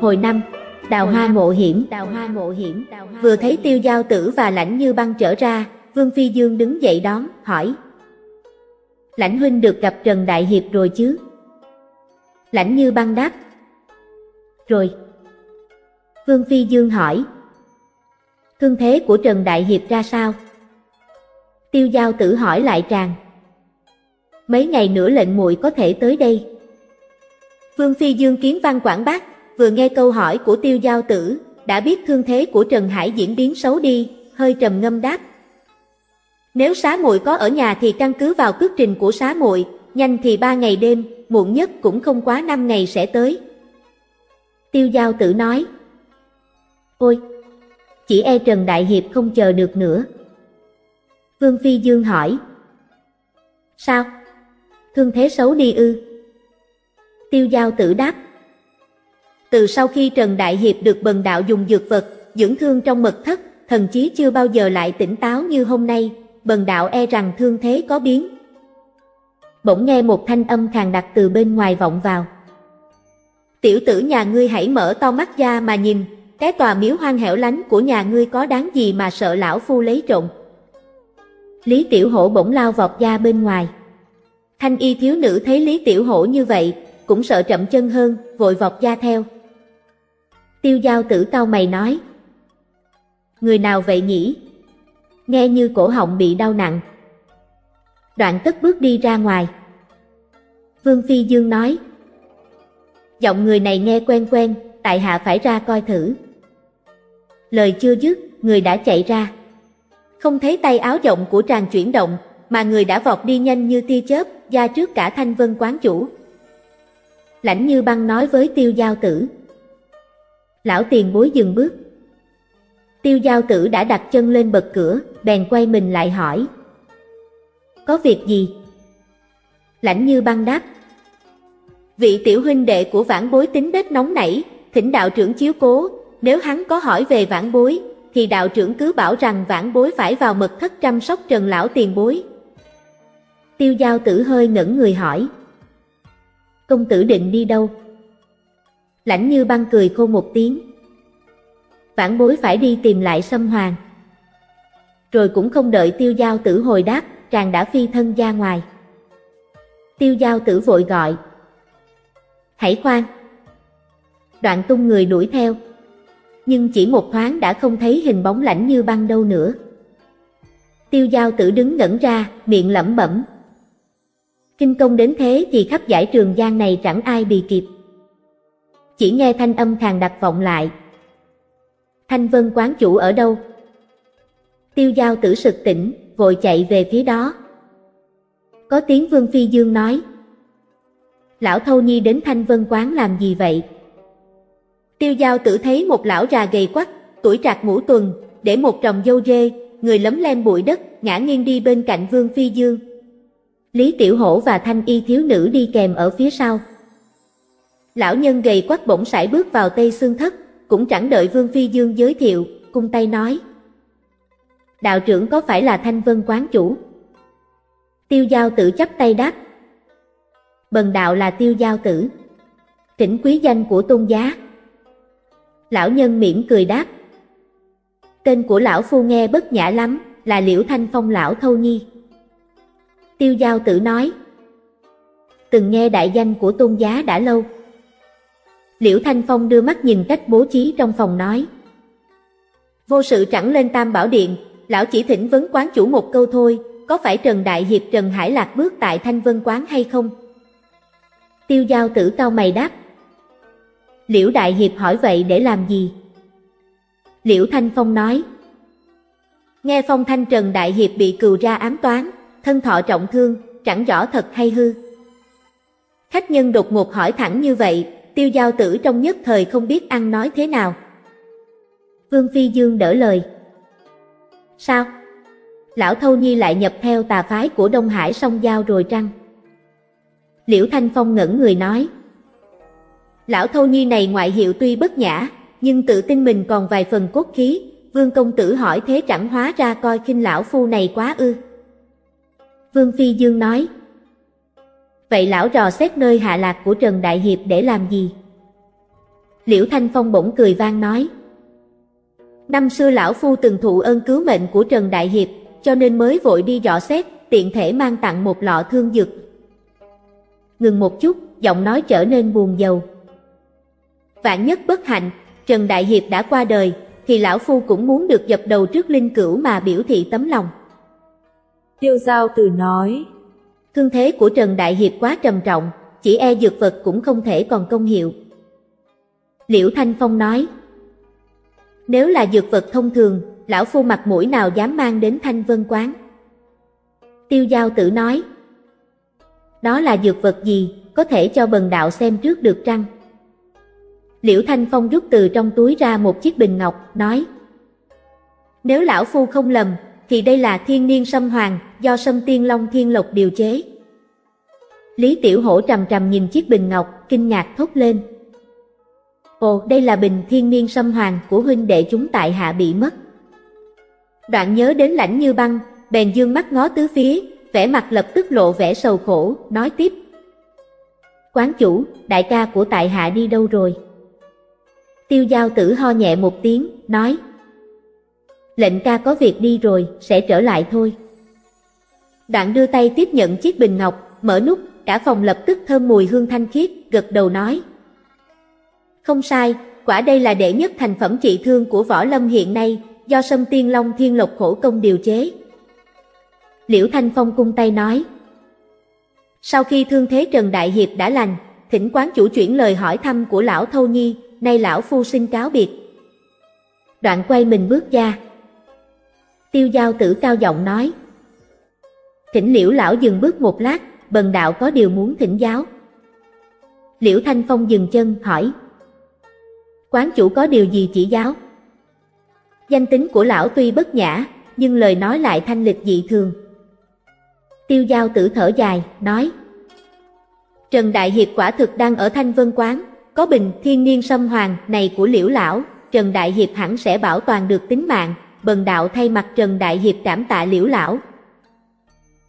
Hồi năm, đào hoa ngộ hiểm, đào hoa ngộ hiểm, vừa thấy tiêu giao tử và lãnh như băng trở ra, Vương Phi Dương đứng dậy đón, hỏi. Lãnh huynh được gặp Trần Đại Hiệp rồi chứ? Lãnh như băng đáp. Rồi. Vương Phi Dương hỏi. Thương thế của Trần Đại Hiệp ra sao? Tiêu giao tử hỏi lại tràng. Mấy ngày nữa lệnh muội có thể tới đây. Vương Phi Dương kiến văn quảng bác, vừa nghe câu hỏi của tiêu giao tử, đã biết thương thế của Trần Hải diễn biến xấu đi, hơi trầm ngâm đáp. Nếu xá muội có ở nhà thì căn cứ vào cước trình của xá muội, nhanh thì ba ngày đêm, muộn nhất cũng không quá năm ngày sẽ tới. Tiêu giao tử nói. Ôi, chỉ e Trần Đại Hiệp không chờ được nữa. Vương Phi Dương hỏi. Sao? Thương thế xấu đi ư? Tiêu giao tử đáp. Từ sau khi Trần Đại Hiệp được bần đạo dùng dược vật, dưỡng thương trong mật thất, thần chí chưa bao giờ lại tỉnh táo như hôm nay, bần đạo e rằng thương thế có biến. Bỗng nghe một thanh âm khàn đặc từ bên ngoài vọng vào. Tiểu tử nhà ngươi hãy mở to mắt ra mà nhìn, cái tòa miếu hoang hẻo lánh của nhà ngươi có đáng gì mà sợ lão phu lấy trộm. Lý Tiểu Hổ bỗng lao vọt ra bên ngoài. Thanh y thiếu nữ thấy Lý Tiểu Hổ như vậy, cũng sợ chậm chân hơn, vội vọt ra theo. Tiêu giao tử cao mày nói. Người nào vậy nhỉ? Nghe như cổ họng bị đau nặng. Đoạn tất bước đi ra ngoài. Vương Phi Dương nói. Giọng người này nghe quen quen, tại hạ phải ra coi thử. Lời chưa dứt, người đã chạy ra. Không thấy tay áo rộng của tràng chuyển động, mà người đã vọt đi nhanh như tia chớp, ra trước cả thanh vân quán chủ. Lãnh như băng nói với tiêu giao tử. Lão tiền bối dừng bước. Tiêu giao tử đã đặt chân lên bậc cửa, bèn quay mình lại hỏi. Có việc gì? Lãnh như băng đáp. Vị tiểu huynh đệ của vãn bối tính nết nóng nảy, thỉnh đạo trưởng chiếu cố, nếu hắn có hỏi về vãn bối, thì đạo trưởng cứ bảo rằng vãn bối phải vào mật thất chăm sóc trần lão tiền bối. Tiêu giao tử hơi ngẩn người hỏi. Công tử định đi đâu? Lãnh như băng cười khô một tiếng. Vãn bối phải đi tìm lại xâm hoàng. Rồi cũng không đợi tiêu giao tử hồi đáp, chàng đã phi thân ra ngoài. Tiêu giao tử vội gọi. Hãy khoan! Đoạn tung người đuổi theo. Nhưng chỉ một thoáng đã không thấy hình bóng lãnh như băng đâu nữa. Tiêu giao tử đứng ngẩn ra, miệng lẩm bẩm. Kinh công đến thế thì khắp giải trường giang này chẳng ai bị kịp. Chỉ nghe thanh âm khàn đặc vọng lại. Thanh vân quán chủ ở đâu? Tiêu giao tử sực tỉnh, vội chạy về phía đó. Có tiếng Vương Phi Dương nói. Lão Thâu Nhi đến Thanh Vân quán làm gì vậy? Tiêu giao tử thấy một lão già gầy quắc, tuổi trạc ngũ tuần, để một trồng dâu rê, người lấm lem bụi đất, ngã nghiêng đi bên cạnh Vương Phi Dương. Lý Tiểu Hổ và Thanh Y thiếu nữ đi kèm ở phía sau. Lão nhân gầy quắc bỗng sải bước vào tây xương thất, cũng chẳng đợi Vương Phi Dương giới thiệu, cung tay nói. Đạo trưởng có phải là Thanh Vân quán chủ? Tiêu giao tử chấp tay đáp. Bần đạo là tiêu giao tử. Thỉnh quý danh của tôn giá. Lão nhân mỉm cười đáp. Tên của lão phu nghe bất nhã lắm, là Liễu Thanh Phong lão Thâu Nhi. Tiêu giao tử nói. Từng nghe đại danh của tôn giá đã lâu. Liễu Thanh Phong đưa mắt nhìn cách bố trí trong phòng nói. Vô sự chẳng lên tam bảo điện, lão chỉ thỉnh vấn quán chủ một câu thôi, có phải Trần Đại Hiệp Trần Hải Lạc bước tại Thanh Vân Quán hay không? Tiêu giao tử cao mày đáp. Liễu Đại Hiệp hỏi vậy để làm gì? Liễu Thanh Phong nói. Nghe phong thanh Trần Đại Hiệp bị cừu ra ám toán, thân thọ trọng thương, chẳng rõ thật hay hư. Khách nhân đột ngột hỏi thẳng như vậy, tiêu giao tử trong nhất thời không biết ăn nói thế nào. Vương Phi Dương đỡ lời. Sao? Lão Thâu Nhi lại nhập theo tà phái của Đông Hải song giao rồi trăng? Liễu Thanh Phong ngẩn người nói. Lão Thâu Nhi này ngoại hiệu tuy bất nhã, nhưng tự tin mình còn vài phần cốt khí, Vương Công Tử hỏi thế chẳng hóa ra coi khinh lão phu này quá ư. Vương Phi Dương nói. Vậy lão rò xét nơi hạ lạc của Trần Đại Hiệp để làm gì? Liễu Thanh Phong bỗng cười vang nói. Năm xưa lão phu từng thụ ơn cứu mệnh của Trần Đại Hiệp, cho nên mới vội đi dò xét, tiện thể mang tặng một lọ thương dược. Ngừng một chút, giọng nói trở nên buồn giàu. Vạn nhất bất hạnh, Trần Đại Hiệp đã qua đời, thì lão phu cũng muốn được dập đầu trước linh cửu mà biểu thị tấm lòng. Tiêu giao từ nói, thương thế của Trần Đại Hiệp quá trầm trọng, chỉ e dược vật cũng không thể còn công hiệu. Liễu Thanh Phong nói, nếu là dược vật thông thường, lão phu mặt mũi nào dám mang đến thanh vân quán. Tiêu giao tử nói, đó là dược vật gì, có thể cho bần đạo xem trước được trăng. Liễu Thanh Phong rút từ trong túi ra một chiếc bình ngọc, nói Nếu lão phu không lầm, thì đây là thiên niên sâm hoàng, do sâm tiên long thiên lộc điều chế. Lý Tiểu Hổ trầm trầm nhìn chiếc bình ngọc, kinh ngạc thốt lên. Ồ, đây là bình thiên niên sâm hoàng của huynh đệ chúng tại hạ bị mất. Đoạn nhớ đến lãnh như băng, bèn dương mắt ngó tứ phía, vẻ mặt lập tức lộ vẻ sầu khổ, nói tiếp. Quán chủ, đại ca của tại hạ đi đâu rồi? Tiêu giao tử ho nhẹ một tiếng, nói. Lệnh ca có việc đi rồi, sẽ trở lại thôi. Đoạn đưa tay tiếp nhận chiếc bình ngọc, mở nút, cả phòng lập tức thơm mùi hương thanh khiết, gật đầu nói. Không sai, quả đây là đệ nhất thành phẩm trị thương của võ lâm hiện nay, do sâm tiên long thiên lộc khổ công điều chế. Liễu Thanh Phong cung tay nói. Sau khi thương thế Trần Đại Hiệp đã lành, thỉnh quán chủ chuyển lời hỏi thăm của lão Thâu Nhi, nay lão phu xin cáo biệt. Đoạn quay mình bước ra. Tiêu giao tử cao giọng nói. Thỉnh liễu lão dừng bước một lát, bần đạo có điều muốn thỉnh giáo. Liễu Thanh Phong dừng chân, hỏi. Quán chủ có điều gì chỉ giáo? Danh tính của lão tuy bất nhã, nhưng lời nói lại thanh lịch dị thường. Tiêu giao tử thở dài, nói Trần Đại Hiệp quả thực đang ở Thanh Vân Quán, có bình thiên niên sâm hoàng này của liễu lão, Trần Đại Hiệp hẳn sẽ bảo toàn được tính mạng, bần đạo thay mặt Trần Đại Hiệp cảm tạ liễu lão.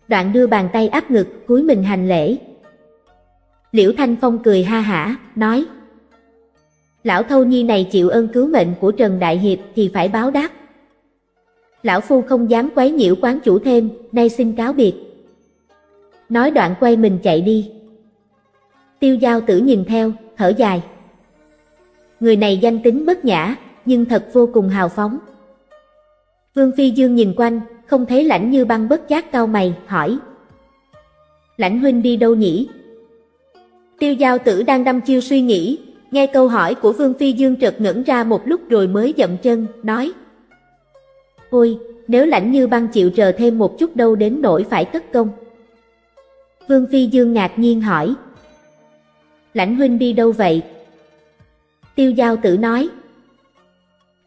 Đoạn đưa bàn tay áp ngực, cúi mình hành lễ. Liễu Thanh Phong cười ha hả, nói Lão Thâu Nhi này chịu ơn cứu mệnh của Trần Đại Hiệp thì phải báo đáp. Lão Phu không dám quấy nhiễu quán chủ thêm, nay xin cáo biệt. Nói đoạn quay mình chạy đi. Tiêu giao tử nhìn theo, thở dài. Người này danh tính bất nhã, nhưng thật vô cùng hào phóng. Vương Phi Dương nhìn quanh, không thấy lãnh như băng bất giác cao mày, hỏi. Lãnh huynh đi đâu nhỉ? Tiêu giao tử đang đâm chiêu suy nghĩ, nghe câu hỏi của Vương Phi Dương trật ngẩn ra một lúc rồi mới dậm chân, nói. Ôi, nếu lãnh như băng chịu chờ thêm một chút đâu đến nỗi phải tất công. Vương Phi Dương ngạc nhiên hỏi. Lãnh huynh đi đâu vậy? Tiêu giao tử nói.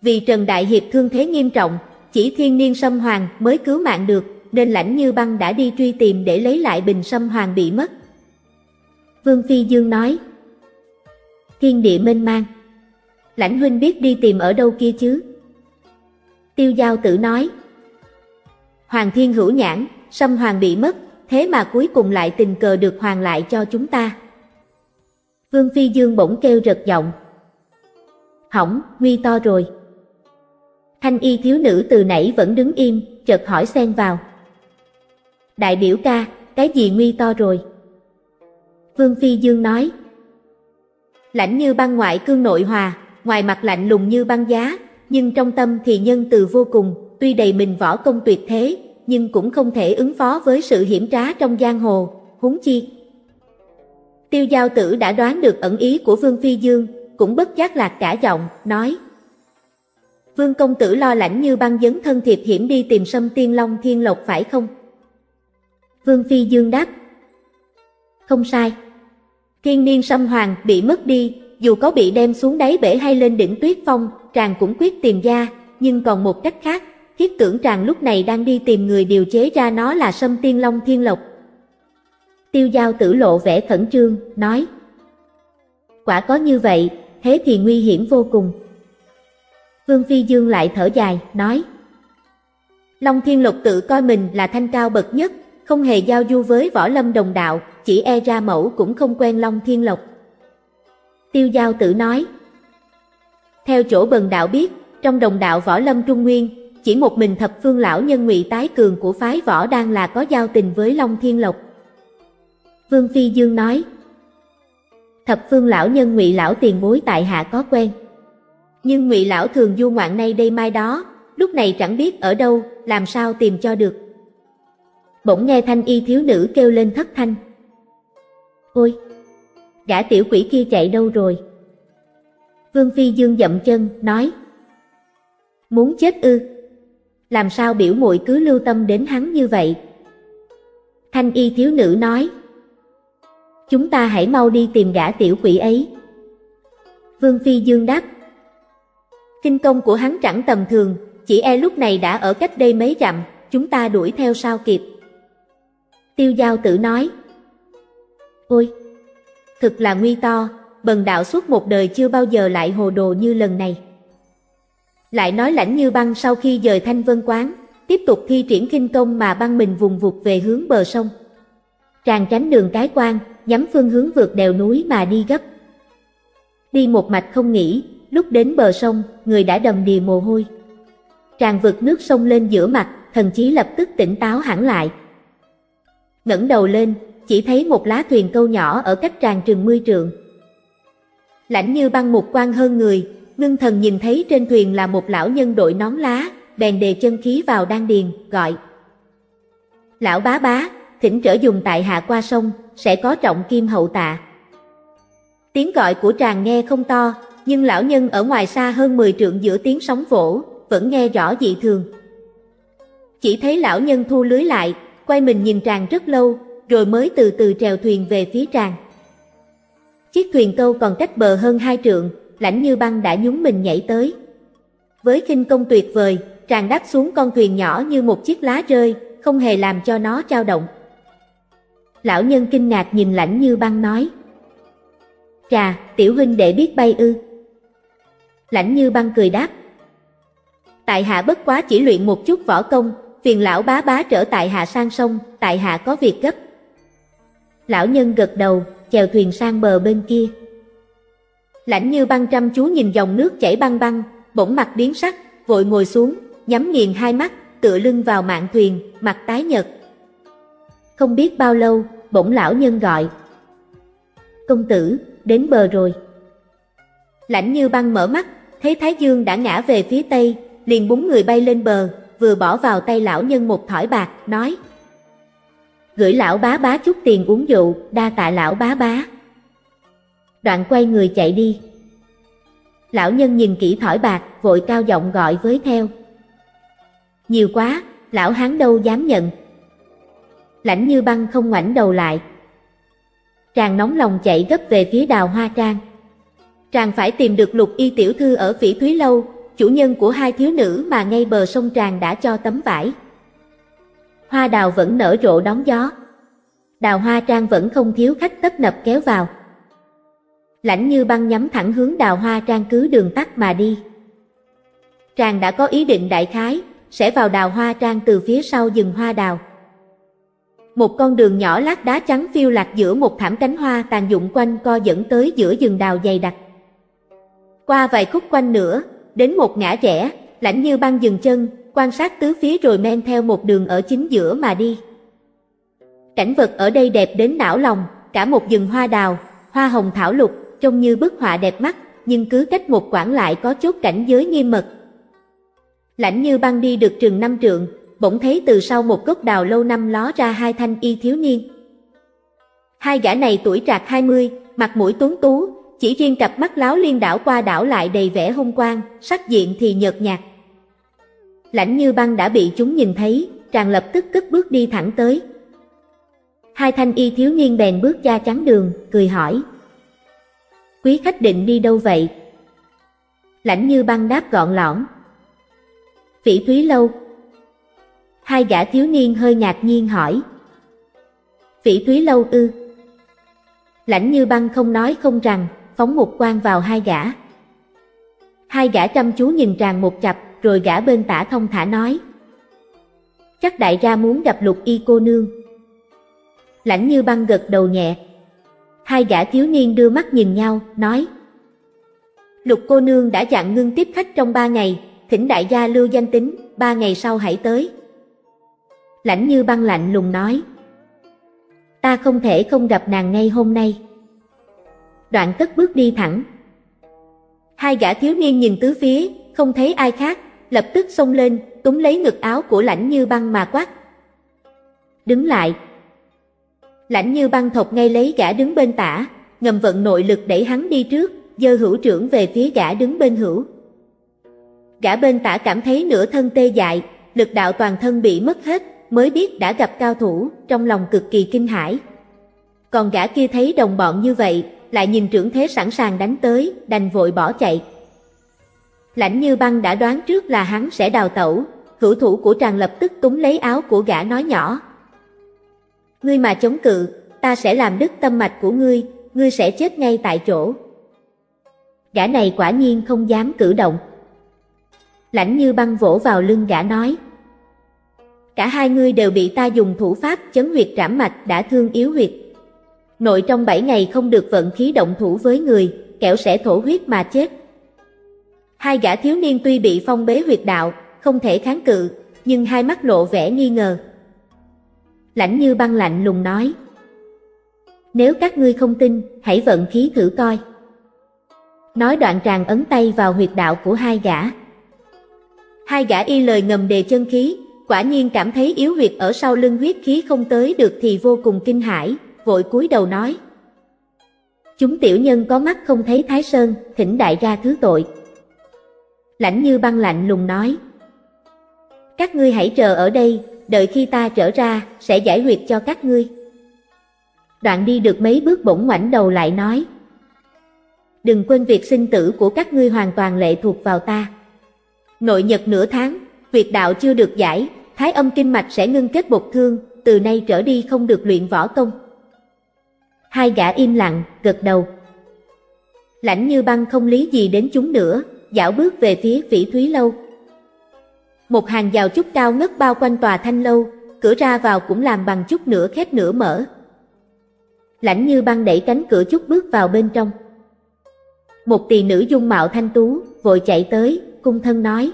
Vì Trần Đại Hiệp thương thế nghiêm trọng, chỉ thiên niên sâm hoàng mới cứu mạng được, nên lãnh như băng đã đi truy tìm để lấy lại bình sâm hoàng bị mất. Vương Phi Dương nói. Thiên địa mênh mang. Lãnh huynh biết đi tìm ở đâu kia chứ? Tiêu giao tử nói. Hoàng thiên hữu nhãn, sâm hoàng bị mất, thế mà cuối cùng lại tình cờ được hoàn lại cho chúng ta. Vương Phi Dương bỗng kêu rật giọng. Hỏng, nguy to rồi. Thanh y thiếu nữ từ nãy vẫn đứng im, chợt hỏi xen vào. Đại biểu ca, cái gì nguy to rồi? Vương Phi Dương nói. Lãnh như băng ngoại cương nội hòa, ngoài mặt lạnh lùng như băng giá, nhưng trong tâm thì nhân từ vô cùng, tuy đầy mình võ công tuyệt thế, nhưng cũng không thể ứng phó với sự hiểm trá trong giang hồ, huống chi. Tiêu giao tử đã đoán được ẩn ý của Vương Phi Dương, cũng bất giác lạc cả giọng, nói. Vương công tử lo lãnh như băng dấn thân thiệp hiểm đi tìm sâm tiên long thiên lộc phải không? Vương Phi Dương đáp. Không sai. Thiên niên sâm hoàng bị mất đi, dù có bị đem xuống đáy bể hay lên đỉnh tuyết phong, tràng cũng quyết tìm ra, nhưng còn một cách khác, thiết tưởng tràng lúc này đang đi tìm người điều chế ra nó là sâm tiên long thiên lộc. Tiêu giao tử lộ vẻ khẩn trương, nói. Quả có như vậy, thế thì nguy hiểm vô cùng. Vương Phi Dương lại thở dài, nói. Long Thiên Lục tự coi mình là thanh cao bậc nhất, không hề giao du với võ lâm đồng đạo, chỉ e ra mẫu cũng không quen Long Thiên Lộc. Tiêu Giao Tử nói. Theo chỗ bần đạo biết, trong đồng đạo võ lâm Trung Nguyên, chỉ một mình thập phương lão nhân ngụy tái cường của phái võ đang là có giao tình với Long Thiên Lộc. Vương Phi Dương nói. Thập phương lão nhân ngụy lão tiền bối tại hạ có quen. Nhưng ngụy lão thường du ngoạn nay đây mai đó, lúc này chẳng biết ở đâu, làm sao tìm cho được. Bỗng nghe thanh y thiếu nữ kêu lên thất thanh. Ôi! Gã tiểu quỷ kia chạy đâu rồi? Vương Phi Dương dậm chân, nói. Muốn chết ư? Làm sao biểu muội cứ lưu tâm đến hắn như vậy? Thanh y thiếu nữ nói. Chúng ta hãy mau đi tìm gã tiểu quỷ ấy. Vương Phi Dương đáp. Kinh công của hắn chẳng tầm thường, chỉ e lúc này đã ở cách đây mấy dặm, chúng ta đuổi theo sao kịp. Tiêu giao tử nói. Ôi! Thực là nguy to, bần đạo suốt một đời chưa bao giờ lại hồ đồ như lần này. Lại nói lãnh như băng sau khi dời thanh vân quán, tiếp tục thi triển kinh công mà băng mình vùng vụt về hướng bờ sông. Tràng tránh đường cái quan, nhắm phương hướng vượt đèo núi mà đi gấp. Đi một mạch không nghỉ, lúc đến bờ sông, người đã đầm đìa mồ hôi. Tràng vượt nước sông lên giữa mặt, thần chí lập tức tỉnh táo hẳn lại. ngẩng đầu lên, chỉ thấy một lá thuyền câu nhỏ ở cách tràng trừng mươi trượng. Lãnh như băng một quan hơn người, ngưng thần nhìn thấy trên thuyền là một lão nhân đội nón lá, bèn đề chân khí vào đan điền, gọi. Lão bá bá, thỉnh trở dùng tại hạ qua sông, sẽ có trọng kim hậu tạ. Tiếng gọi của tràng nghe không to, nhưng lão nhân ở ngoài xa hơn 10 trượng giữa tiếng sóng vỗ, vẫn nghe rõ dị thường. Chỉ thấy lão nhân thu lưới lại, quay mình nhìn tràng rất lâu, rồi mới từ từ trèo thuyền về phía tràng. Chiếc thuyền câu còn cách bờ hơn hai trượng, lãnh như băng đã nhúng mình nhảy tới. Với khinh công tuyệt vời, tràng đáp xuống con thuyền nhỏ như một chiếc lá rơi, không hề làm cho nó trao động. Lão nhân kinh ngạc nhìn lãnh như băng nói. Trà, tiểu huynh đệ biết bay ư. Lãnh như băng cười đáp. Tại hạ bất quá chỉ luyện một chút võ công, phiền lão bá bá trở tại hạ sang sông, tại hạ có việc gấp. Lão nhân gật đầu, chèo thuyền sang bờ bên kia. Lãnh như băng chăm chú nhìn dòng nước chảy băng băng, bỗng mặt biến sắc, vội ngồi xuống, nhắm nghiền hai mắt, tựa lưng vào mạng thuyền, mặt tái nhợt. Không biết bao lâu, bỗng lão nhân gọi. Công tử, đến bờ rồi. Lãnh như băng mở mắt, thấy Thái Dương đã ngã về phía tây, liền bốn người bay lên bờ, vừa bỏ vào tay lão nhân một thỏi bạc, nói Gửi lão bá bá chút tiền uống rượu, đa tạ lão bá bá. Đoạn quay người chạy đi. Lão nhân nhìn kỹ thỏi bạc, vội cao giọng gọi với theo. Nhiều quá, lão hán đâu dám nhận. Lãnh như băng không ngoảnh đầu lại. Tràng nóng lòng chạy gấp về phía đào hoa trang. Tràng phải tìm được lục y tiểu thư ở phỉ thúy lâu, chủ nhân của hai thiếu nữ mà ngay bờ sông Tràng đã cho tấm vải. Hoa đào vẫn nở rộ đón gió. Đào hoa trang vẫn không thiếu khách tấp nập kéo vào. Lãnh như băng nhắm thẳng hướng đào hoa trang cứ đường tắt mà đi. Tràng đã có ý định đại khái, sẽ vào đào hoa trang từ phía sau rừng hoa đào. Một con đường nhỏ lát đá trắng phiêu lạc giữa một thảm cánh hoa tàn dụng quanh co dẫn tới giữa rừng đào dày đặc. Qua vài khúc quanh nữa, đến một ngã rẽ, lãnh như băng dừng chân, quan sát tứ phía rồi men theo một đường ở chính giữa mà đi. Cảnh vật ở đây đẹp đến não lòng, cả một rừng hoa đào, hoa hồng thảo lục, trông như bức họa đẹp mắt, nhưng cứ cách một quãng lại có chốt cảnh giới nghiêm mật. Lãnh như băng đi được trường năm trượng, bỗng thấy từ sau một gốc đào lâu năm ló ra hai thanh y thiếu niên. Hai gã này tuổi trạc 20, mặt mũi tuấn tú, chỉ riêng cặp mắt láo liên đảo qua đảo lại đầy vẻ hung quang, sắc diện thì nhợt nhạt. Lãnh như băng đã bị chúng nhìn thấy, chàng lập tức cất bước đi thẳng tới. Hai thanh y thiếu niên bèn bước ra chắn đường, cười hỏi. Quý khách định đi đâu vậy? Lãnh như băng đáp gọn lõn. Phỉ Thúy Lâu. Hai gã thiếu niên hơi ngạc nhiên hỏi. Phỉ Thúy Lâu ư? Lãnh như băng không nói không rằng, phóng một quan vào hai gã. Hai gã chăm chú nhìn tràn một chập, rồi gã bên tả thông thả nói. Chắc đại ra muốn gặp lục y cô nương. Lãnh như băng gật đầu nhẹ. Hai gã thiếu niên đưa mắt nhìn nhau, nói. Lục cô nương đã dặn ngưng tiếp khách trong ba ngày, thỉnh đại gia lưu danh tính, ba ngày sau hãy tới. Lãnh như băng lạnh lùng nói. Ta không thể không gặp nàng ngay hôm nay. Đoạn tất bước đi thẳng. Hai gã thiếu niên nhìn tứ phía, không thấy ai khác, lập tức xông lên, túm lấy ngực áo của lãnh như băng mà quát. Đứng lại. Lãnh như băng thọc ngay lấy gã đứng bên tả, ngầm vận nội lực đẩy hắn đi trước, dơ hữu trưởng về phía gã đứng bên hữu. Gã bên tả cảm thấy nửa thân tê dại, lực đạo toàn thân bị mất hết, mới biết đã gặp cao thủ, trong lòng cực kỳ kinh hãi. Còn gã kia thấy đồng bọn như vậy, lại nhìn trưởng thế sẵn sàng đánh tới, đành vội bỏ chạy. Lãnh như băng đã đoán trước là hắn sẽ đào tẩu, hữu thủ của tràng lập tức túng lấy áo của gã nói nhỏ. Ngươi mà chống cự, ta sẽ làm đứt tâm mạch của ngươi, ngươi sẽ chết ngay tại chỗ. Gã này quả nhiên không dám cử động. Lãnh như băng vỗ vào lưng gã nói. Cả hai ngươi đều bị ta dùng thủ pháp chấn huyệt trảm mạch đã thương yếu huyệt. Nội trong bảy ngày không được vận khí động thủ với người, kẻo sẽ thổ huyết mà chết. Hai gã thiếu niên tuy bị phong bế huyệt đạo, không thể kháng cự, nhưng hai mắt lộ vẻ nghi ngờ. Lãnh như băng lạnh lùng nói. Nếu các ngươi không tin, hãy vận khí thử coi. Nói đoạn tràng ấn tay vào huyệt đạo của hai gã. Hai gã y lời ngầm đề chân khí, quả nhiên cảm thấy yếu huyệt ở sau lưng huyết khí không tới được thì vô cùng kinh hãi, vội cúi đầu nói. Chúng tiểu nhân có mắt không thấy Thái Sơn, thỉnh đại ra thứ tội. Lãnh như băng lạnh lùng nói. Các ngươi hãy chờ ở đây, đợi khi ta trở ra, sẽ giải huyệt cho các ngươi. Đoạn đi được mấy bước bỗng ngoảnh đầu lại nói. Đừng quên việc sinh tử của các ngươi hoàn toàn lệ thuộc vào ta. Nội nhật nửa tháng, việc đạo chưa được giải, thái âm kinh mạch sẽ ngưng kết bột thương, từ nay trở đi không được luyện võ công. Hai gã im lặng, gật đầu. Lãnh như băng không lý gì đến chúng nữa, dạo bước về phía phỉ thúy lâu. Một hàng rào trúc cao ngất bao quanh tòa thanh lâu, cửa ra vào cũng làm bằng chút nửa khép nửa mở. Lãnh như băng đẩy cánh cửa chút bước vào bên trong. Một tỳ nữ dung mạo thanh tú, vội chạy tới, cung thân nói.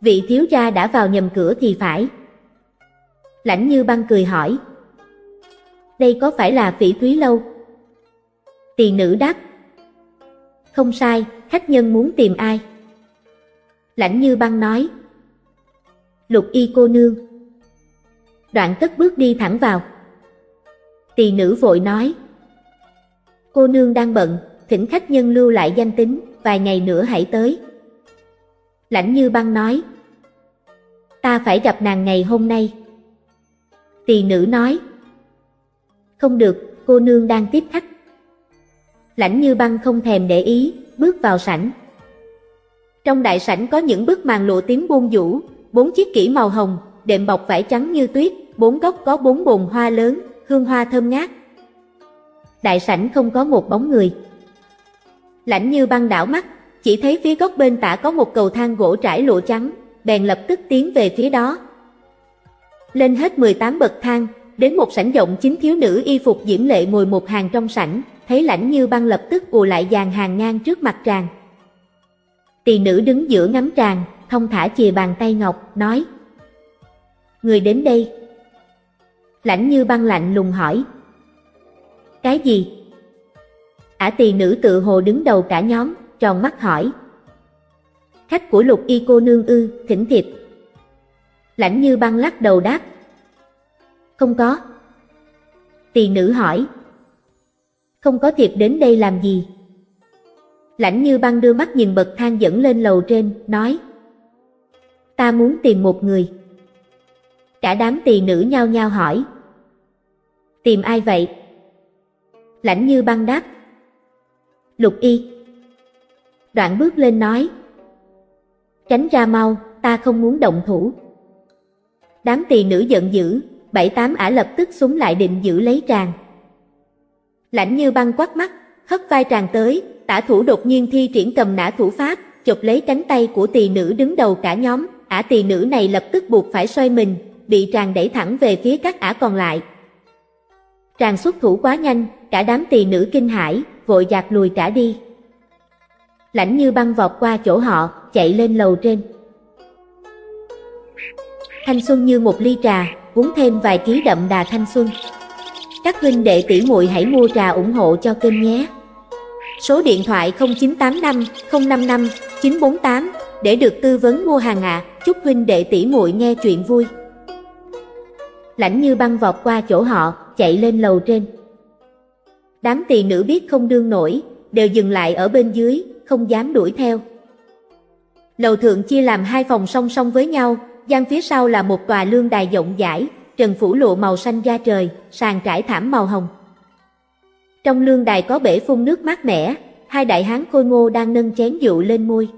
Vị thiếu gia đã vào nhầm cửa thì phải. Lãnh như băng cười hỏi. Đây có phải là phỉ thúy lâu? Tỳ nữ đáp. Không sai, khách nhân muốn tìm ai? Lãnh như băng nói. Lục y cô nương. Đoạn tất bước đi thẳng vào. Tỳ nữ vội nói. Cô nương đang bận, thỉnh khách nhân lưu lại danh tính, vài ngày nữa hãy tới. Lãnh như băng nói. Ta phải gặp nàng ngày hôm nay. Tỳ nữ nói. Không được, cô nương đang tiếp khách. Lãnh như băng không thèm để ý, bước vào sảnh. Trong đại sảnh có những bức màn lụa tím buông vũ, bốn chiếc kỹ màu hồng, đệm bọc vải trắng như tuyết, bốn góc có bốn bồn hoa lớn, hương hoa thơm ngát. Đại sảnh không có một bóng người. Lãnh như băng đảo mắt, chỉ thấy phía góc bên tả có một cầu thang gỗ trải lụa trắng, bèn lập tức tiến về phía đó. Lên hết 18 bậc thang, đến một sảnh rộng chính thiếu nữ y phục diễm lệ ngồi một hàng trong sảnh, thấy lãnh như băng lập tức ù lại dàn hàng ngang trước mặt tràng. Tỳ nữ đứng giữa ngắm tràng, thông thả chìa bàn tay ngọc, nói Người đến đây Lãnh như băng lạnh lùng hỏi. Cái gì? Ả tỳ nữ tự hồ đứng đầu cả nhóm, tròn mắt hỏi. Khách của lục y cô nương ư, thỉnh thiệp. Lãnh như băng lắc đầu đáp. Không có. Tỳ nữ hỏi. Không có thiệp đến đây làm gì? Lãnh như băng đưa mắt nhìn bậc thang dẫn lên lầu trên, nói. Ta muốn tìm một người. Cả đám tỳ nữ nhao nhao hỏi. Tìm ai vậy? Lãnh như băng đáp. Lục y. Đoạn bước lên nói. Tránh ra mau, ta không muốn động thủ. Đám tỳ nữ giận dữ, bảy tám ả lập tức súng lại định giữ lấy tràng. Lãnh như băng quát mắt, hất vai tràng tới, tả thủ đột nhiên thi triển cầm nã thủ pháp, chụp lấy cánh tay của tỳ nữ đứng đầu cả nhóm, ả tỳ nữ này lập tức buộc phải xoay mình, bị tràng đẩy thẳng về phía các ả còn lại. Tràng xuất thủ quá nhanh, cả đám tỳ nữ kinh hãi, vội giạt lùi trả đi. Lãnh như băng vọt qua chỗ họ, chạy lên lầu trên. Thanh xuân như một ly trà, uống thêm vài ký đậm đà thanh xuân. Các huynh đệ tỷ muội hãy mua trà ủng hộ cho kênh nhé. Số điện thoại 0985 055 948 để được tư vấn mua hàng ạ. Chúc huynh đệ tỷ muội nghe chuyện vui. Lãnh như băng vọt qua chỗ họ, chạy lên lầu trên. Đám tỳ nữ biết không đương nổi, đều dừng lại ở bên dưới, không dám đuổi theo. Lầu thượng chia làm hai phòng song song với nhau, gian phía sau là một tòa lương đài rộng rãi, trần phủ lộ màu xanh da trời, sàn trải thảm màu hồng. Trong lương đài có bể phun nước mát mẻ, hai đại hán khôi ngô đang nâng chén rượu lên môi.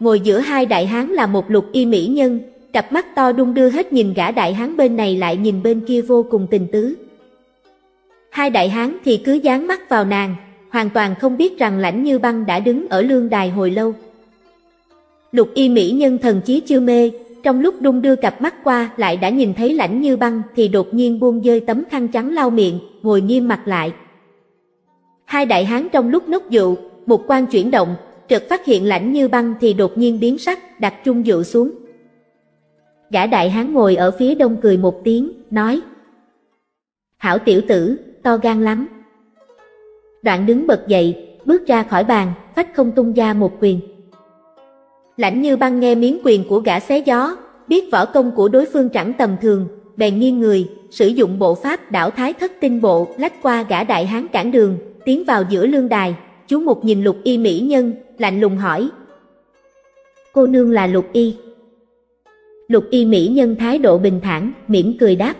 Ngồi giữa hai đại hán là một lục y mỹ nhân, cặp mắt to đung đưa hết nhìn gã đại hán bên này lại nhìn bên kia vô cùng tình tứ. Hai đại hán thì cứ dán mắt vào nàng, hoàn toàn không biết rằng lãnh như băng đã đứng ở lương đài hồi lâu. Lục y mỹ nhân thần chí chưa mê, trong lúc đung đưa cặp mắt qua lại đã nhìn thấy lãnh như băng thì đột nhiên buông dơi tấm khăn trắng lau miệng, ngồi nghiêm mặt lại. Hai đại hán trong lúc nốc dụ, một quan chuyển động, trượt phát hiện lãnh như băng thì đột nhiên biến sắc, đặt trung dụ xuống. Gã đại hán ngồi ở phía đông cười một tiếng, nói Hảo tiểu tử, to gan lắm. Đoạn đứng bật dậy, bước ra khỏi bàn, phách không tung ra một quyền. Lãnh như băng nghe miếng quyền của gã xé gió, biết võ công của đối phương chẳng tầm thường, bèn nghiêng người, sử dụng bộ pháp đảo thái thất tinh bộ, lách qua gã đại hán cản đường, tiến vào giữa lương đài, chú một nhìn lục y mỹ nhân, lạnh lùng hỏi. Cô nương là lục y. Lục y mỹ nhân thái độ bình thản, mỉm cười đáp.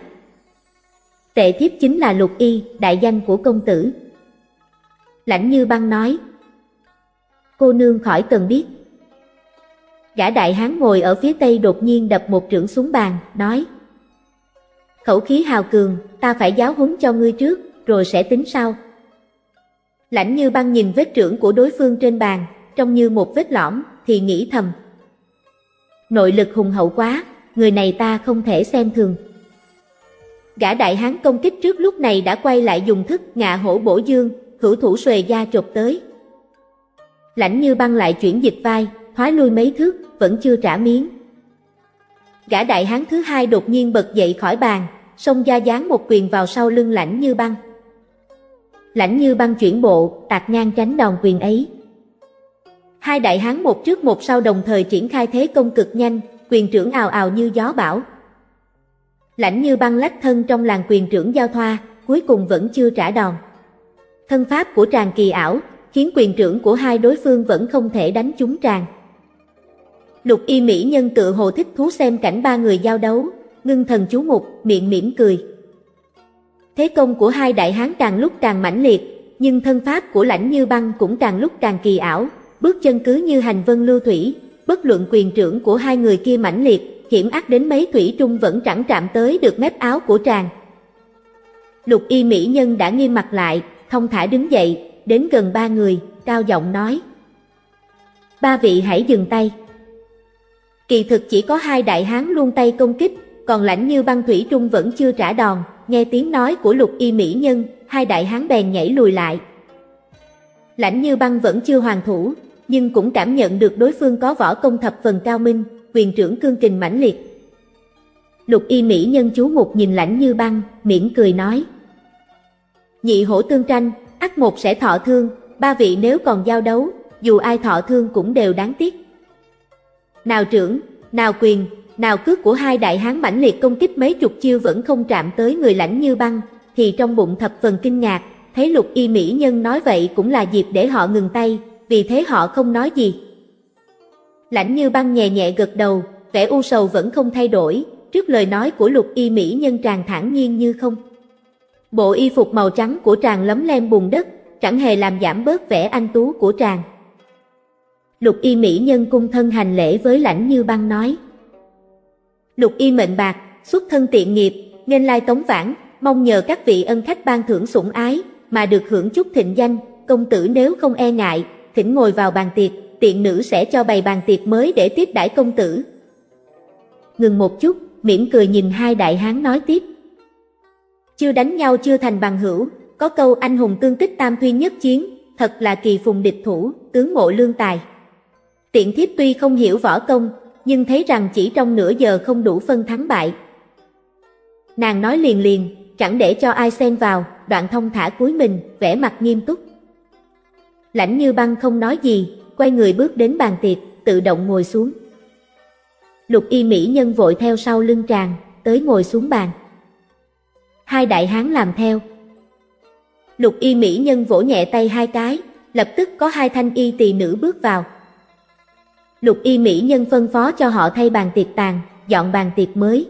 Tệ thiếp chính là lục y, đại danh của công tử. Lãnh như băng nói. Cô nương khỏi cần biết. Gã đại hán ngồi ở phía tây đột nhiên đập một trưởng xuống bàn, nói Khẩu khí hào cường, ta phải giáo huấn cho ngươi trước, rồi sẽ tính sau. Lãnh như băng nhìn vết trưởng của đối phương trên bàn, trông như một vết lõm, thì nghĩ thầm. Nội lực hùng hậu quá, người này ta không thể xem thường. Gã đại hán công kích trước lúc này đã quay lại dùng thức ngạ hổ bổ dương, hữu thủ xuề da trột tới. Lãnh như băng lại chuyển dịch vai, thoái lui mấy thước, vẫn chưa trả miếng. Gã đại hán thứ hai đột nhiên bật dậy khỏi bàn, xông ra dán một quyền vào sau lưng lãnh như băng. Lãnh như băng chuyển bộ, tạc ngang tránh đòn quyền ấy. Hai đại hán một trước một sau đồng thời triển khai thế công cực nhanh, quyền trưởng ào ào như gió bão. Lãnh như băng lách thân trong làng quyền trưởng giao thoa, cuối cùng vẫn chưa trả đòn. Thân pháp của tràng kỳ ảo, khiến quyền trưởng của hai đối phương vẫn không thể đánh trúng tràng. Lục y mỹ nhân tự hồ thích thú xem cảnh ba người giao đấu, ngưng thần chú mục, miệng mỉm cười. Thế công của hai đại hán càng lúc càng mãnh liệt, nhưng thân pháp của lãnh như băng cũng càng lúc càng kỳ ảo, bước chân cứ như hành vân lưu thủy, bất luận quyền trưởng của hai người kia mãnh liệt, hiểm ác đến mấy thủy trung vẫn chẳng chạm tới được mép áo của tràng. Lục y mỹ nhân đã nghiêm mặt lại, thông thả đứng dậy, đến gần ba người, cao giọng nói. Ba vị hãy dừng tay. Kỳ thực chỉ có hai đại hán luôn tay công kích, còn lãnh như băng thủy trung vẫn chưa trả đòn, nghe tiếng nói của lục y mỹ nhân, hai đại hán bèn nhảy lùi lại. Lãnh như băng vẫn chưa hoàn thủ, nhưng cũng cảm nhận được đối phương có võ công thập phần cao minh, quyền trưởng cương kình mãnh liệt. Lục y mỹ nhân chú ngục nhìn lãnh như băng, miễn cười nói. Nhị hổ tương tranh, ắt một sẽ thọ thương, ba vị nếu còn giao đấu, dù ai thọ thương cũng đều đáng tiếc. Nào trưởng, nào quyền, nào cước của hai đại hán mãnh liệt công kích mấy chục chiêu vẫn không chạm tới người lãnh như băng, thì trong bụng thập phần kinh ngạc, thấy lục y mỹ nhân nói vậy cũng là dịp để họ ngừng tay, vì thế họ không nói gì. Lãnh như băng nhẹ nhẹ gật đầu, vẻ u sầu vẫn không thay đổi, trước lời nói của lục y mỹ nhân tràn thản nhiên như không. Bộ y phục màu trắng của tràng lấm lem bùn đất, chẳng hề làm giảm bớt vẻ anh tú của tràng. Lục y mỹ nhân cung thân hành lễ với lãnh như băng nói. Lục y mệnh bạc, xuất thân tiện nghiệp, nên lai tống vãn, mong nhờ các vị ân khách ban thưởng sủng ái, mà được hưởng chút thịnh danh, công tử nếu không e ngại, thỉnh ngồi vào bàn tiệc, tiện nữ sẽ cho bày bàn tiệc mới để tiếp đãi công tử. Ngừng một chút, mỉm cười nhìn hai đại hán nói tiếp. Chưa đánh nhau chưa thành bằng hữu, có câu anh hùng tương tích tam thuy nhất chiến, thật là kỳ phùng địch thủ, tướng mộ lương tài. Tiện thiếp tuy không hiểu võ công, nhưng thấy rằng chỉ trong nửa giờ không đủ phân thắng bại. Nàng nói liền liền, chẳng để cho ai xen vào, đoạn thông thả cúi mình, vẻ mặt nghiêm túc. Lãnh như băng không nói gì, quay người bước đến bàn tiệc, tự động ngồi xuống. Lục y mỹ nhân vội theo sau lưng tràng, tới ngồi xuống bàn. Hai đại hán làm theo. Lục y mỹ nhân vỗ nhẹ tay hai cái, lập tức có hai thanh y tỳ nữ bước vào. Lục y mỹ nhân phân phó cho họ thay bàn tiệc tàn, dọn bàn tiệc mới.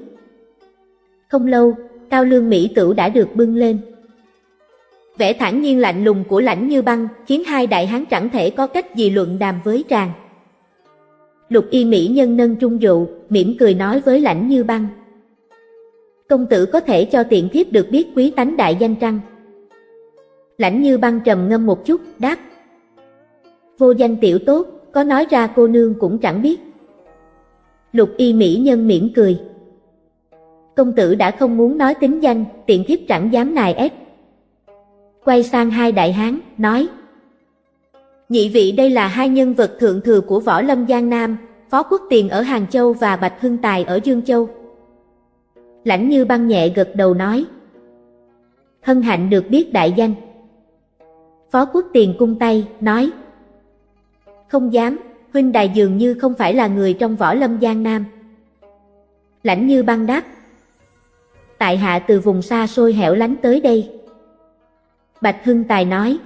Không lâu, cao lương mỹ tử đã được bưng lên. Vẻ thản nhiên lạnh lùng của lãnh như băng khiến hai đại hán chẳng thể có cách gì luận đàm với tràng. Lục y mỹ nhân nâng trung dụ, mỉm cười nói với lãnh như băng. Công tử có thể cho tiện thiếp được biết quý tánh đại danh trăng. Lãnh như băng trầm ngâm một chút, đáp. Vô danh tiểu tốt, có nói ra cô nương cũng chẳng biết. Lục y mỹ nhân mỉm cười. Công tử đã không muốn nói tính danh, tiện thiếp chẳng dám nài ép. Quay sang hai đại hán, nói. Nhị vị đây là hai nhân vật thượng thừa của võ lâm Giang Nam, Phó Quốc Tiền ở Hàng Châu và Bạch Hưng Tài ở Dương Châu. Lãnh như băng nhẹ gật đầu nói. Hân hạnh được biết đại danh. Phó Quốc Tiền cung tay, nói. Không dám, huynh đài dường như không phải là người trong võ lâm Giang Nam. Lãnh như băng đáp. Tại hạ từ vùng xa xôi hẻo lánh tới đây. Bạch Hưng Tài nói.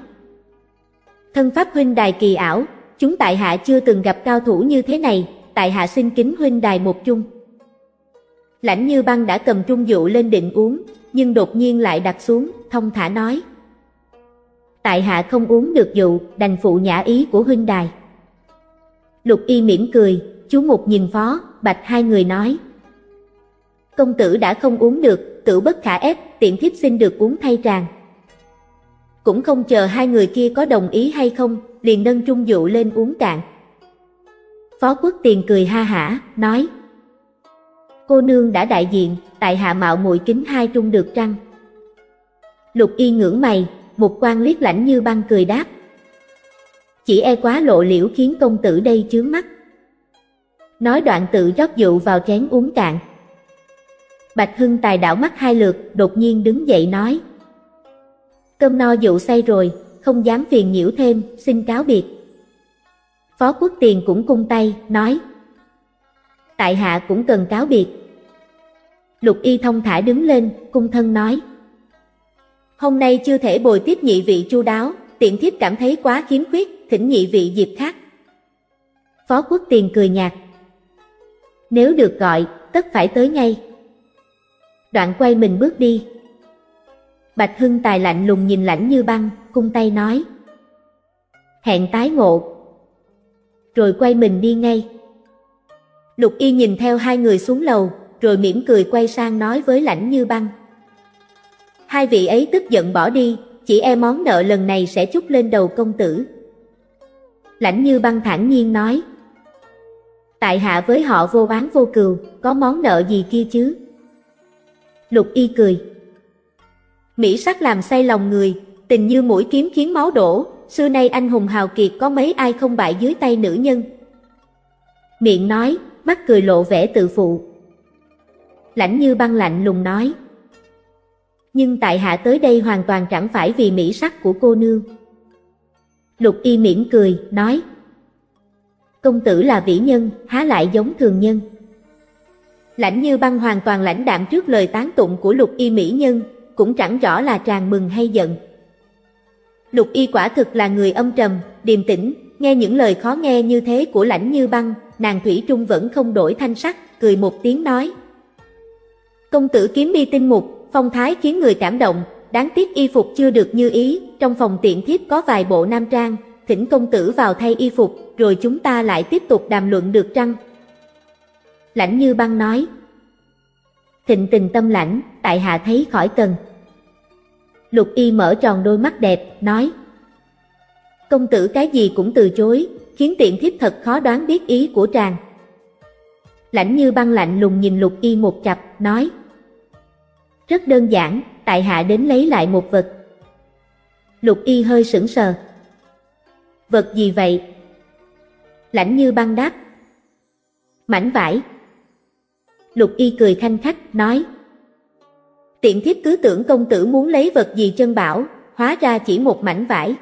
Thân pháp huynh đài kỳ ảo, chúng tại hạ chưa từng gặp cao thủ như thế này, tại hạ xin kính huynh đài một chung. Lãnh như băng đã cầm trung dụ lên định uống, nhưng đột nhiên lại đặt xuống, thông thả nói. Tại hạ không uống được dụ, đành phụ nhã ý của huynh đài. Lục y mỉm cười, chú Mục nhìn phó, bạch hai người nói. Công tử đã không uống được, tử bất khả ép, tiện thiếp xin được uống thay tràng. Cũng không chờ hai người kia có đồng ý hay không, liền nâng trung dụ lên uống cạn. Phó quốc tiền cười ha hả, nói. Cô nương đã đại diện, tại hạ mạo muội kính hai trung được trăng. Lục y ngưỡng mày, một quan liếc lãnh như băng cười đáp. Chỉ e quá lộ liễu khiến công tử đây chướng mắt. Nói đoạn tự rót dụ vào chén uống cạn. Bạch Hưng tài đảo mắt hai lượt, đột nhiên đứng dậy nói. Cơm no dụ say rồi, không dám phiền nhiễu thêm, xin cáo biệt. Phó Quốc Tiền cũng cung tay, nói. Tại hạ cũng cần cáo biệt. Lục y thông thả đứng lên, cung thân nói. Hôm nay chưa thể bồi tiếp nhị vị chu đáo, tiện thiếp cảm thấy quá khiếm khuyết, thỉnh nhị vị dịp khác. Phó Quốc Tiền cười nhạt. Nếu được gọi, tất phải tới ngay. Đoạn quay mình bước đi. Bạch Hưng tài lạnh lùng nhìn lãnh như băng, cung tay nói. Hẹn tái ngộ. Rồi quay mình đi ngay. Lục y nhìn theo hai người xuống lầu, rồi mỉm cười quay sang nói với lãnh như băng. Hai vị ấy tức giận bỏ đi, chỉ e món nợ lần này sẽ chút lên đầu công tử. Lãnh như băng thản nhiên nói. Tại hạ với họ vô oán vô cừu, có món nợ gì kia chứ? Lục y cười. Mỹ sắc làm say lòng người, tình như mũi kiếm khiến máu đổ, xưa nay anh hùng hào kiệt có mấy ai không bại dưới tay nữ nhân. Miệng nói, mắt cười lộ vẻ tự phụ. lãnh như băng lạnh lùng nói. Nhưng tại hạ tới đây hoàn toàn chẳng phải vì mỹ sắc của cô nương. Lục y mỉm cười, nói. Công tử là vĩ nhân, há lại giống thường nhân. Lãnh như băng hoàn toàn lãnh đạm trước lời tán tụng của lục y mỹ nhân, cũng chẳng rõ là tràn mừng hay giận. Lục y quả thực là người âm trầm, điềm tĩnh, nghe những lời khó nghe như thế của lãnh như băng, nàng Thủy Trung vẫn không đổi thanh sắc, cười một tiếng nói. Công tử kiếm bi tinh mục, phong thái khiến người cảm động, đáng tiếc y phục chưa được như ý, trong phòng tiện thiếp có vài bộ nam trang, thỉnh công tử vào thay y phục, rồi chúng ta lại tiếp tục đàm luận được trăng. Lãnh như băng nói. Thịnh tình tâm lãnh, tại hạ thấy khỏi cần. Lục y mở tròn đôi mắt đẹp, nói. Công tử cái gì cũng từ chối, khiến tiện thiếp thật khó đoán biết ý của tràng. Lãnh như băng lạnh lùng nhìn lục y một chập, nói. Rất đơn giản, tại hạ đến lấy lại một vật. Lục y hơi sững sờ. Vật gì vậy? Lãnh như băng đáp. Mảnh vải. Lục y cười khanh khách, nói. Tiện thiếp cứ tưởng công tử muốn lấy vật gì chân bảo, hóa ra chỉ một mảnh vải.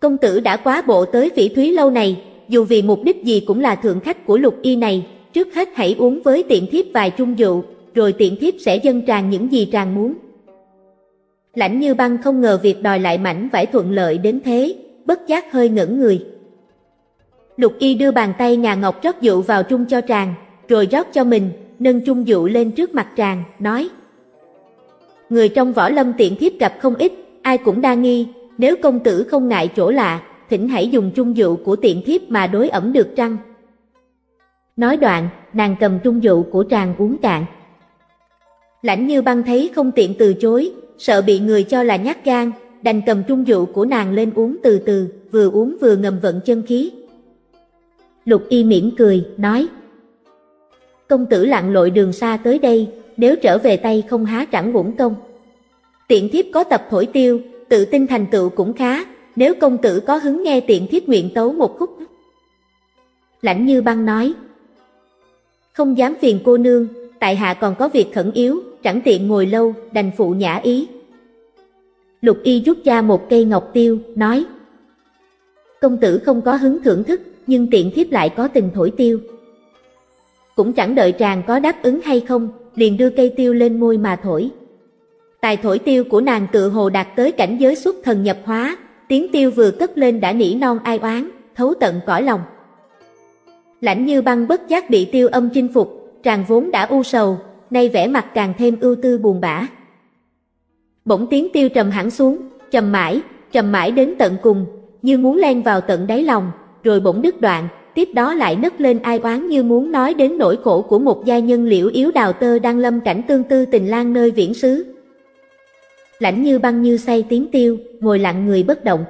Công tử đã quá bộ tới phỉ thúy lâu này, dù vì mục đích gì cũng là thượng khách của lục y này, trước hết hãy uống với tiện thiếp vài chung rượu, rồi tiện thiếp sẽ dâng tràn những gì tràn muốn. Lãnh như băng không ngờ việc đòi lại mảnh vải thuận lợi đến thế, bất giác hơi ngẩn người. Lục y đưa bàn tay ngà ngọc rót rượu vào chung cho tràng, rồi rót cho mình, nâng chung rượu lên trước mặt tràng, nói Người trong võ lâm tiện thiếp gặp không ít, ai cũng đa nghi, nếu công tử không ngại chỗ lạ, thỉnh hãy dùng chung rượu của tiện thiếp mà đối ẩm được trăng. Nói đoạn, nàng cầm chung rượu của tràng uống cạn. Lãnh như băng thấy không tiện từ chối, sợ bị người cho là nhát gan, đành cầm chung rượu của nàng lên uống từ từ, vừa uống vừa ngầm vận chân khí. Lục y mỉm cười, nói Công tử lặn lội đường xa tới đây, nếu trở về tay không há chẳng uổng công. Tiện thiếp có tập thổi tiêu, tự tin thành tựu cũng khá, nếu công tử có hứng nghe tiện thiếp nguyện tấu một khúc. Lãnh như băng nói, không dám phiền cô nương, tại hạ còn có việc khẩn yếu, chẳng tiện ngồi lâu, đành phụ nhã ý. Lục y rút ra một cây ngọc tiêu, nói, công tử không có hứng thưởng thức, nhưng tiện thiếp lại có tình thổi tiêu. Cũng chẳng đợi tràng có đáp ứng hay không, liền đưa cây tiêu lên môi mà thổi. Tài thổi tiêu của nàng tự hồ đạt tới cảnh giới xuất thần nhập hóa, tiếng tiêu vừa cất lên đã nỉ non ai oán, thấu tận cõi lòng. Lãnh như băng bất giác bị tiêu âm chinh phục, tràng vốn đã u sầu, nay vẻ mặt càng thêm ưu tư buồn bã. Bỗng tiếng tiêu trầm hẳn xuống, trầm mãi, trầm mãi đến tận cùng, như muốn len vào tận đáy lòng, rồi bỗng đứt đoạn, tiếp đó lại nấc lên ai oán như muốn nói đến nỗi khổ của một gia nhân liễu yếu đào tơ đang lâm cảnh tương tư tình lang nơi viễn xứ. Lãnh như băng như say tiếng tiêu, ngồi lặng người bất động.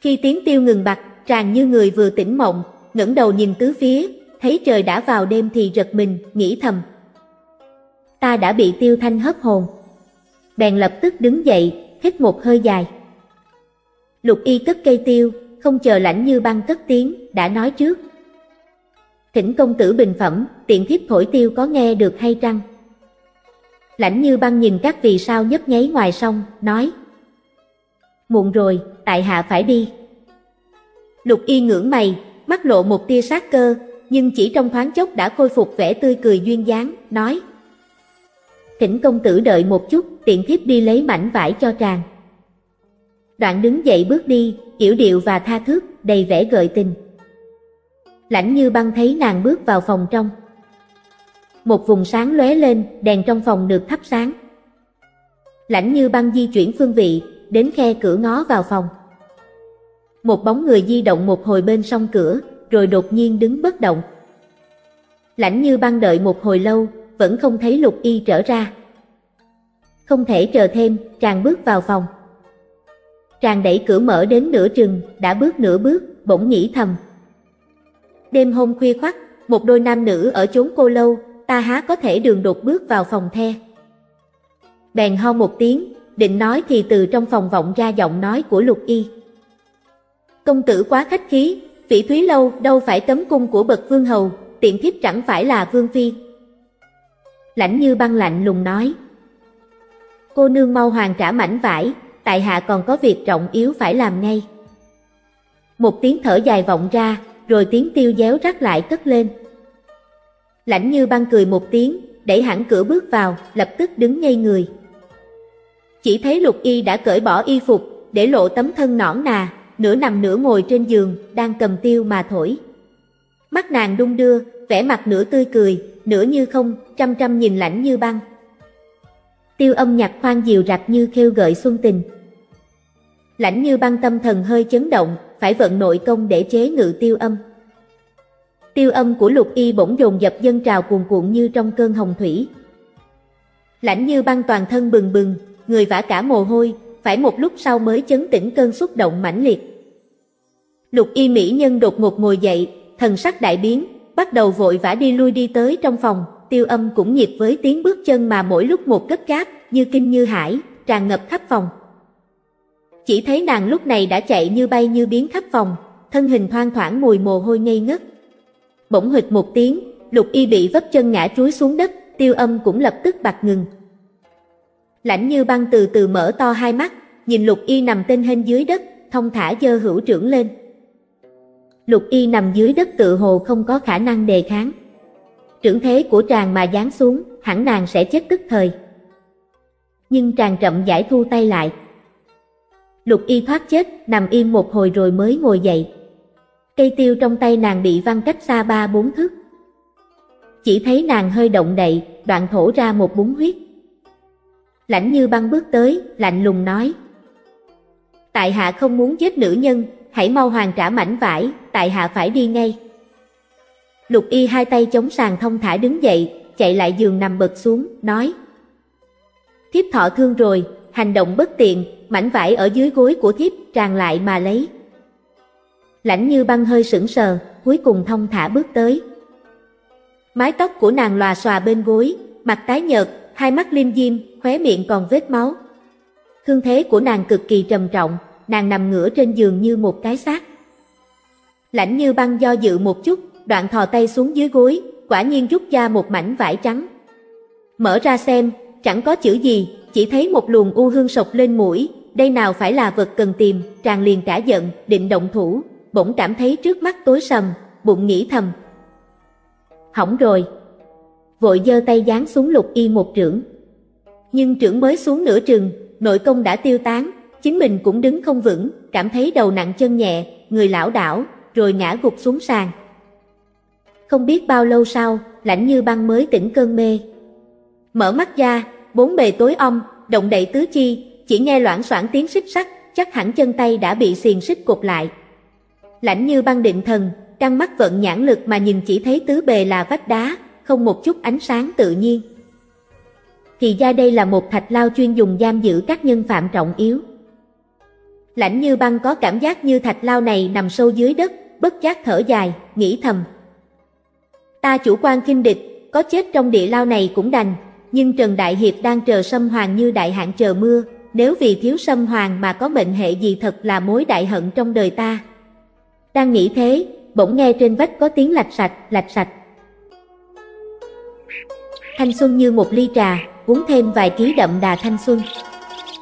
Khi tiếng tiêu ngừng bặt, tràn như người vừa tỉnh mộng, ngẩng đầu nhìn tứ phía, thấy trời đã vào đêm thì giật mình, nghĩ thầm. Ta đã bị tiêu thanh hấp hồn. Bèn lập tức đứng dậy, hít một hơi dài. Lục y cất cây tiêu, không chờ lãnh như băng cất tiếng, đã nói trước. Thỉnh công tử bình phẩm, tiện thiếp thổi tiêu có nghe được hay trăng? Lãnh như băng nhìn các vì sao nhấp nháy ngoài sông, nói. Muộn rồi, tại hạ phải đi. Lục y ngưỡng mày, mắt lộ một tia sát cơ, nhưng chỉ trong thoáng chốc đã khôi phục vẻ tươi cười duyên dáng, nói. Thỉnh công tử đợi một chút, tiện thiếp đi lấy mảnh vải cho tràng. Đoạn đứng dậy bước đi, kiểu điệu và tha thước, đầy vẻ gợi tình. Lãnh như băng thấy nàng bước vào phòng trong. Một vùng sáng lóe lên, đèn trong phòng được thắp sáng. Lãnh như băng di chuyển phương vị, đến khe cửa ngó vào phòng. Một bóng người di động một hồi bên song cửa, rồi đột nhiên đứng bất động. Lãnh như băng đợi một hồi lâu, vẫn không thấy lục y trở ra. Không thể chờ thêm, chàng bước vào phòng. chàng đẩy cửa mở đến nửa chừng, đã bước nửa bước, bỗng nghĩ thầm. Đêm hôm khuya khoắt, một đôi nam nữ ở chốn cô lâu, ta há có thể đường đột bước vào phòng the. Bèn ho một tiếng, định nói thì từ trong phòng vọng ra giọng nói của lục y. Công tử quá khách khí, Vĩ thúy lâu đâu phải tấm cung của bậc vương hầu, tiện thiếp chẳng phải là vương phi. Lãnh như băng lạnh lùng nói. Cô nương mau hoàn trả mảnh vải, tại hạ còn có việc trọng yếu phải làm ngay. Một tiếng thở dài vọng ra, rồi tiếng tiêu déo rắc lại cất lên. Lãnh như băng cười một tiếng, đẩy hẳn cửa bước vào, lập tức đứng ngay người. Chỉ thấy lục y đã cởi bỏ y phục, để lộ tấm thân nõn nà, nửa nằm nửa ngồi trên giường, đang cầm tiêu mà thổi. Mắt nàng đung đưa, vẻ mặt nửa tươi cười, nửa như không, trăm trăm nhìn lãnh như băng. Tiêu âm nhạc khoan dịu rạch như kêu gợi xuân tình. Lãnh như băng tâm thần hơi chấn động, phải vận nội công để chế ngự tiêu âm. Tiêu âm của lục y bỗng dồn dập dân trào cuồn cuộn như trong cơn hồng thủy. Lãnh như băng toàn thân bừng bừng, người vã cả mồ hôi, phải một lúc sau mới chấn tĩnh cơn xúc động mãnh liệt. Lục y mỹ nhân đột ngột ngồi dậy, thần sắc đại biến, bắt đầu vội vã đi lui đi tới trong phòng, tiêu âm cũng nhịp với tiếng bước chân mà mỗi lúc một cất cáp, như kinh như hải, tràn ngập khắp phòng. Chỉ thấy nàng lúc này đã chạy như bay như biến khắp phòng, thân hình thoang thoảng mùi mồ hôi ngây ngất. Bỗng hịch một tiếng, lục y bị vấp chân ngã chuối xuống đất, tiêu âm cũng lập tức bạc ngừng. Lãnh như băng từ từ mở to hai mắt, nhìn lục y nằm tên hên dưới đất, thông thả dơ hữu trưởng lên. Lục y nằm dưới đất tự hồ không có khả năng đề kháng. Trưởng thế của tràng mà giáng xuống, hẳn nàng sẽ chết tức thời. Nhưng tràng chậm giải thu tay lại. Lục y thoát chết, nằm im một hồi rồi mới ngồi dậy. Cây tiêu trong tay nàng bị văng cách xa ba bốn thước. Chỉ thấy nàng hơi động đậy, đoạn thổ ra một búng huyết. Lãnh như băng bước tới, lạnh lùng nói. Tại hạ không muốn giết nữ nhân, hãy mau hoàn trả mảnh vải, tại hạ phải đi ngay. Lục y hai tay chống sàn thông thả đứng dậy, chạy lại giường nằm bật xuống, nói. Thiếp thọ thương rồi, hành động bất tiện, mảnh vải ở dưới gối của thiếp tràn lại mà lấy. Lãnh như băng hơi sững sờ, cuối cùng thông thả bước tới. Mái tóc của nàng lòa xòa bên gối, mặt tái nhợt, hai mắt liêm diêm, khóe miệng còn vết máu. Thương thế của nàng cực kỳ trầm trọng, nàng nằm ngửa trên giường như một cái xác. Lãnh như băng do dự một chút, đoạn thò tay xuống dưới gối, quả nhiên rút ra một mảnh vải trắng. Mở ra xem, chẳng có chữ gì, chỉ thấy một luồng u hương sộc lên mũi, đây nào phải là vật cần tìm, tràn liền cả giận, định động thủ, bỗng cảm thấy trước mắt tối sầm, bụng nghĩ thầm. Hỏng rồi. Vội giơ tay giáng xuống lục y một trưởng. Nhưng trưởng mới xuống nửa trừng, nội công đã tiêu tán, chính mình cũng đứng không vững, cảm thấy đầu nặng chân nhẹ, người lão đảo, rồi ngã gục xuống sàn. Không biết bao lâu sau, lãnh như băng mới tỉnh cơn mê. Mở mắt ra, bốn bề tối om, động đậy tứ chi, chỉ nghe loãng xoảng tiếng xích sắt, chắc hẳn chân tay đã bị xiềng xích cột lại. Lãnh như băng định thần, căng mắt vận nhãn lực mà nhìn chỉ thấy tứ bề là vách đá, không một chút ánh sáng tự nhiên. Thì ra đây là một thạch lao chuyên dùng giam giữ các nhân phạm trọng yếu. Lãnh như băng có cảm giác như thạch lao này nằm sâu dưới đất, bất giác thở dài, nghĩ thầm. Ta chủ quan kinh địch, có chết trong địa lao này cũng đành, nhưng Trần Đại Hiệp đang chờ sâm hoàng như đại hạn chờ mưa, nếu vì thiếu sâm hoàng mà có mệnh hệ gì thật là mối đại hận trong đời ta. Đang nghĩ thế, bỗng nghe trên vách có tiếng lạch sạch, lạch sạch. Thanh xuân như một ly trà, uống thêm vài ký đậm đà thanh xuân.